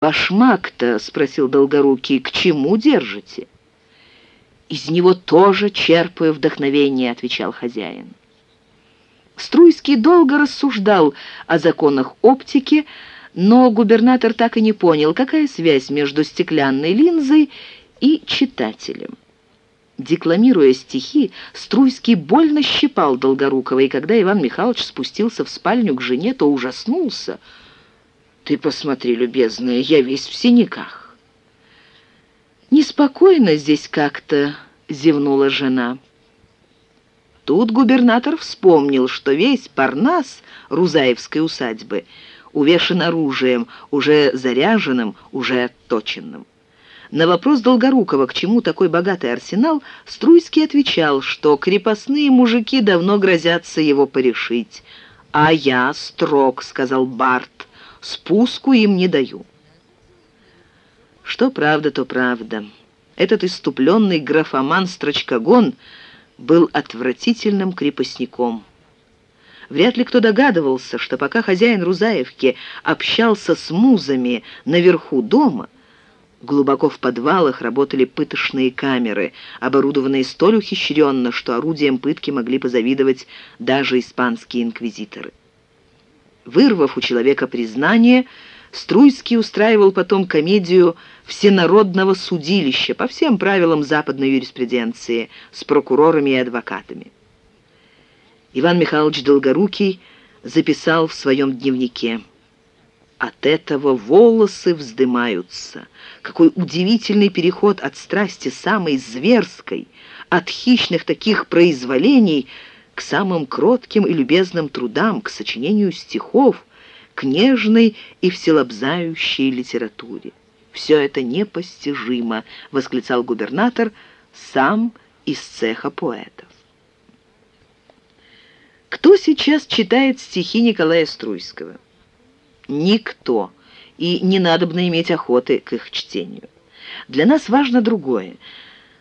«Башмак-то, — спросил Долгорукий, — к чему держите?» «Из него тоже черпаю вдохновение», — отвечал хозяин. Струйский долго рассуждал о законах оптики, но губернатор так и не понял, какая связь между стеклянной линзой и читателем. Декламируя стихи, Струйский больно щипал Долгорукова, и когда Иван Михайлович спустился в спальню к жене, то ужаснулся — ты посмотри, любезная, я весь в синяках. Неспокойно здесь как-то, зевнула жена. Тут губернатор вспомнил, что весь Парнас Рузаевской усадьбы увешан оружием, уже заряженным, уже отточенным. На вопрос Долгорукова, к чему такой богатый арсенал, Струйский отвечал, что крепостные мужики давно грозятся его порешить. «А я строг», — сказал Барт, спуску им не даю. Что правда, то правда. Этот иступленный графоман Строчкогон был отвратительным крепостником. Вряд ли кто догадывался, что пока хозяин Рузаевки общался с музами наверху дома, глубоко в подвалах работали пытошные камеры, оборудованные столь ухищренно, что орудием пытки могли позавидовать даже испанские инквизиторы. Вырвав у человека признание, Струйский устраивал потом комедию всенародного судилища по всем правилам западной юриспруденции с прокурорами и адвокатами. Иван Михайлович Долгорукий записал в своем дневнике «От этого волосы вздымаются. Какой удивительный переход от страсти самой зверской, от хищных таких произволений – к самым кротким и любезным трудам, к сочинению стихов, к нежной и вселобзающей литературе. «Все это непостижимо», — восклицал губернатор сам из цеха поэтов. Кто сейчас читает стихи Николая Струйского? Никто, и не надобно иметь охоты к их чтению. Для нас важно другое,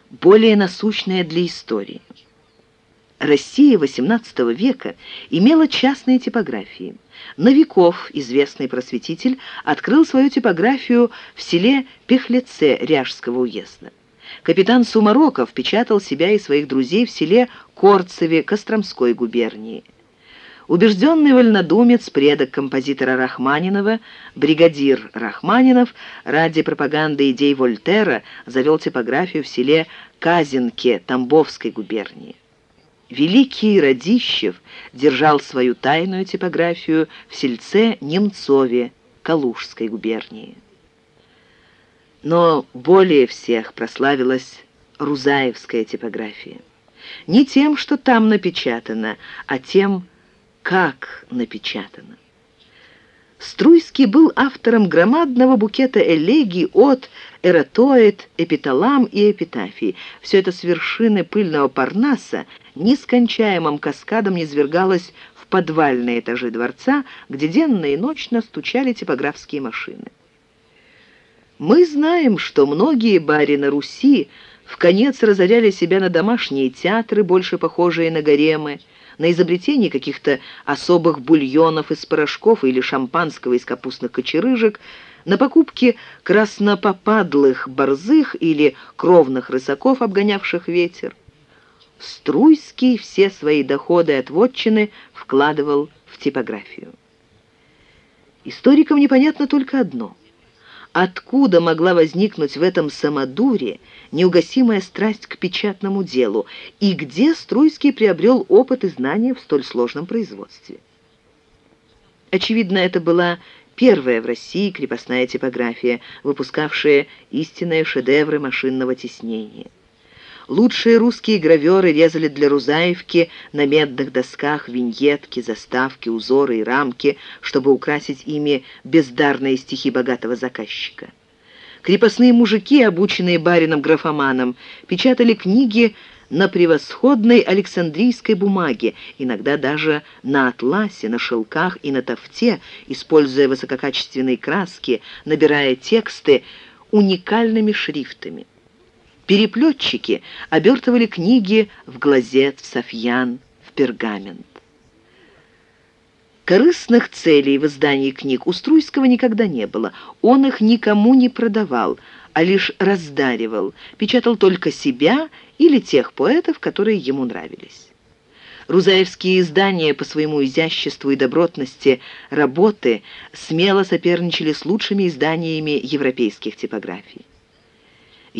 более насущное для истории. Россия XVIII века имела частные типографии. Новиков, известный просветитель, открыл свою типографию в селе Пехлеце Ряжского уезда. Капитан Сумароков печатал себя и своих друзей в селе Корцеве Костромской губернии. Убежденный вольнодумец, предок композитора Рахманинова, бригадир Рахманинов, ради пропаганды идей Вольтера завел типографию в селе Казинке Тамбовской губернии. Великий Радищев держал свою тайную типографию в сельце Немцове Калужской губернии. Но более всех прославилась Рузаевская типография. Не тем, что там напечатано, а тем, как напечатано. Струйский был автором громадного букета элегий от эратоид, эпиталам и эпитафии. Все это с вершины пыльного Парнаса нескончаемым каскадом низвергалось в подвальные этажи дворца, где денно и ночно стучали типографские машины. Мы знаем, что многие бари Руси в конец разоряли себя на домашние театры, больше похожие на гаремы, на изобретение каких-то особых бульонов из порошков или шампанского из капустных кочерыжек, на покупки краснопопадлых борзых или кровных рысаков, обгонявших ветер. Струйский все свои доходы от вотчины вкладывал в типографию. Историкам непонятно только одно — Откуда могла возникнуть в этом самодуре неугасимая страсть к печатному делу, и где Струйский приобрел опыт и знания в столь сложном производстве? Очевидно, это была первая в России крепостная типография, выпускавшая истинные шедевры машинного тиснения. Лучшие русские граверы резали для Рузаевки на медных досках виньетки, заставки, узоры и рамки, чтобы украсить ими бездарные стихи богатого заказчика. Крепостные мужики, обученные барином-графоманом, печатали книги на превосходной александрийской бумаге, иногда даже на атласе, на шелках и на тофте, используя высококачественные краски, набирая тексты уникальными шрифтами. Переплетчики обертывали книги в глазет, в софьян, в пергамент. Корыстных целей в издании книг у Струйского никогда не было. Он их никому не продавал, а лишь раздаривал, печатал только себя или тех поэтов, которые ему нравились. Рузаевские издания по своему изяществу и добротности работы смело соперничали с лучшими изданиями европейских типографий.